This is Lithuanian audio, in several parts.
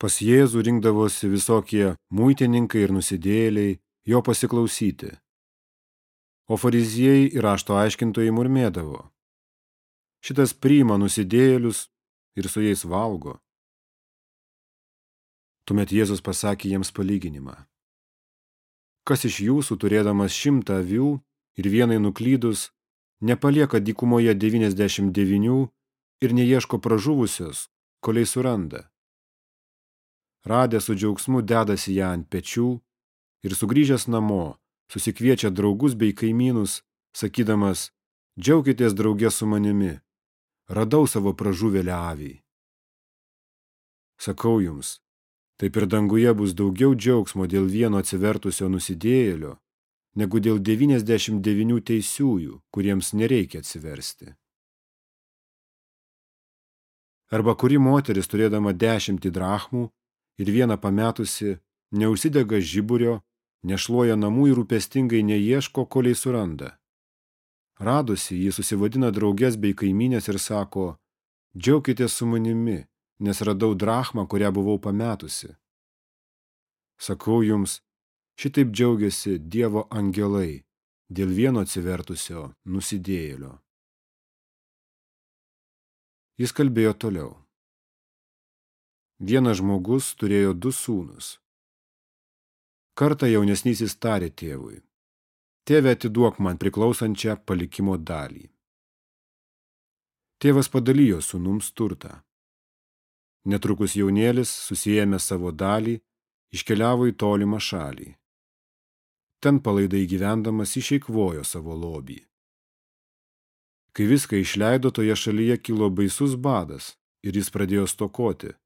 Pas Jėzų rinkdavosi visokie muitininkai ir nusidėliai jo pasiklausyti. O fariziejai ir rašto aiškintojai murmėdavo. Šitas priima nusidėlius ir su jais valgo. Tuomet Jėzus pasakė jiems palyginimą. Kas iš jūsų, turėdamas šimtą avių ir vienai nuklydus, nepalieka dykumoje 99 ir neieško pražuvusios, koliai suranda. Radė su džiaugsmu dedasi ją ant pečių ir sugrįžęs namo, susikviečia draugus bei kaimynus, sakydamas, džiaukitės draugė su manimi, radau savo pražuvėlę avį. Sakau jums, taip ir danguje bus daugiau džiaugsmo dėl vieno atsivertusio nusidėjėlio, negu dėl 99 teisiųjų, kuriems nereikia atsiversti. Arba kuri moteris, turėdama dešimtį drachmų ir vieną pametusi, neužsidega žiburio, nešluoja namų ir rūpestingai neieško, koliai suranda. Radusi, jį susivadina draugės bei kaiminės ir sako, džiaukitės su manimi, nes radau drachmą, kurią buvau pametusi. Sakau jums, šitaip džiaugiasi Dievo angelai dėl vieno atsivertusio nusidėjėlio. Jis kalbėjo toliau. Vienas žmogus turėjo du sūnus. Kartą jaunesnysis tarė tėvui. Tėve atiduok man priklausančią palikimo dalį. Tėvas padalijo sūnums turtą. Netrukus jaunėlis, susijėmė savo dalį, iškeliavo į tolimą šalį. Ten palaidai gyvendamas išeikvojo savo lobį. Kai viską išleido, toje šalyje kilo baisus badas ir jis pradėjo stokoti.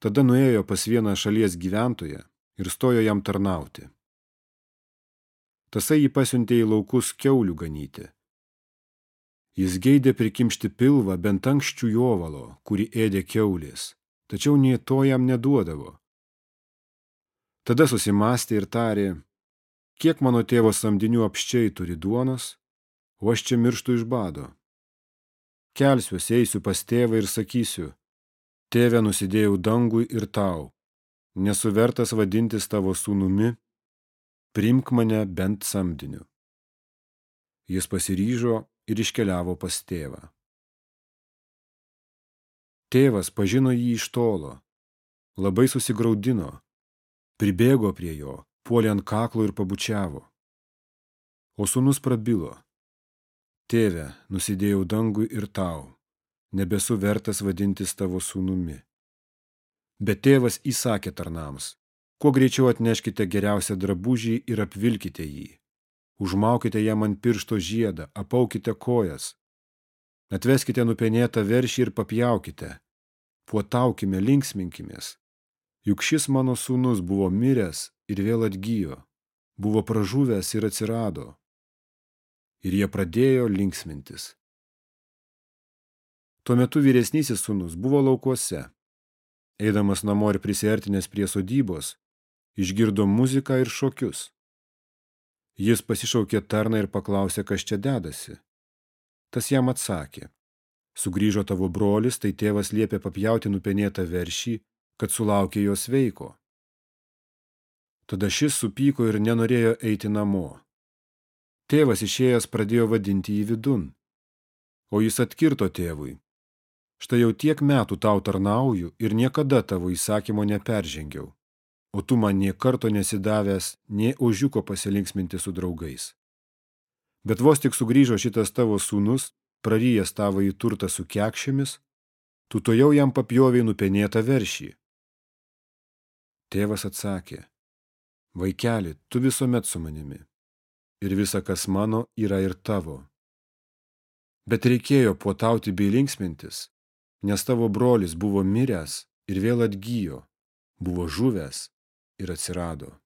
Tada nuėjo pas vieną šalies gyventoją ir stojo jam tarnauti. Tasai jį pasiuntė į laukus keulių ganyti. Jis geidė prikimšti pilvą bent ankščių jovalo, kurį ėdė keulės, tačiau nie to jam neduodavo. Tada susimastė ir tarė, kiek mano tėvo samdinių apščiai turi duonos, o aš čia mirštu iš bado. Kelsiuos, eisiu pas tėvą ir sakysiu, Tėve nusidėjau dangui ir tau, nesu vertas vadintis tavo sūnumi, primk mane bent samdiniu. Jis pasiryžo ir iškeliavo pas tėvą. Tėvas pažino jį iš tolo, labai susigraudino, pribėgo prie jo, puolė ant kaklo ir pabučiavo. O sūnus prabilo, tėve, nusidėjau dangui ir tau nebesu vertas vadintis tavo sūnumi. Bet tėvas įsakė tarnams, kuo greičiau atneškite geriausią drabužį ir apvilkite jį. Užmaukite jam ant piršto žiedą, apaukite kojas. Atveskite nupenėtą veršį ir papjaukite. Puotaukime, linksminkimės. Juk šis mano sūnus buvo miręs ir vėl atgyjo, buvo pražuvęs ir atsirado. Ir jie pradėjo linksmintis. Tuo metu vyresnysis sūnus buvo laukuose. Eidamas namo ir prisiartinęs prie sodybos, išgirdo muziką ir šokius. Jis pasišaukė tarną ir paklausė, kas čia dedasi. Tas jam atsakė. Sugrįžo tavo brolis, tai tėvas liepė papjauti nupenėtą veršį, kad sulaukė jo sveiko. Tada šis supyko ir nenorėjo eiti namo. Tėvas išėjęs pradėjo vadinti jį vidun. O jis atkirto tėvui. Štai jau tiek metų tau tarnauju ir niekada tavo įsakymo neperžengiau, o tu man nie karto nesidavęs, nie ožiuko pasilinksminti su draugais. Bet vos tik sugrįžo šitas tavo sūnus, praryjęs tavo į turtą su kekšėmis, tu to jau jam papjoviai nupenėtą veršį. Tėvas atsakė, vaikeli, tu visuomet su manimi, ir visa, kas mano, yra ir tavo. Bet reikėjo puotauti bei linksmintis, nes tavo brolis buvo miręs ir vėl atgyjo, buvo žuvęs ir atsirado.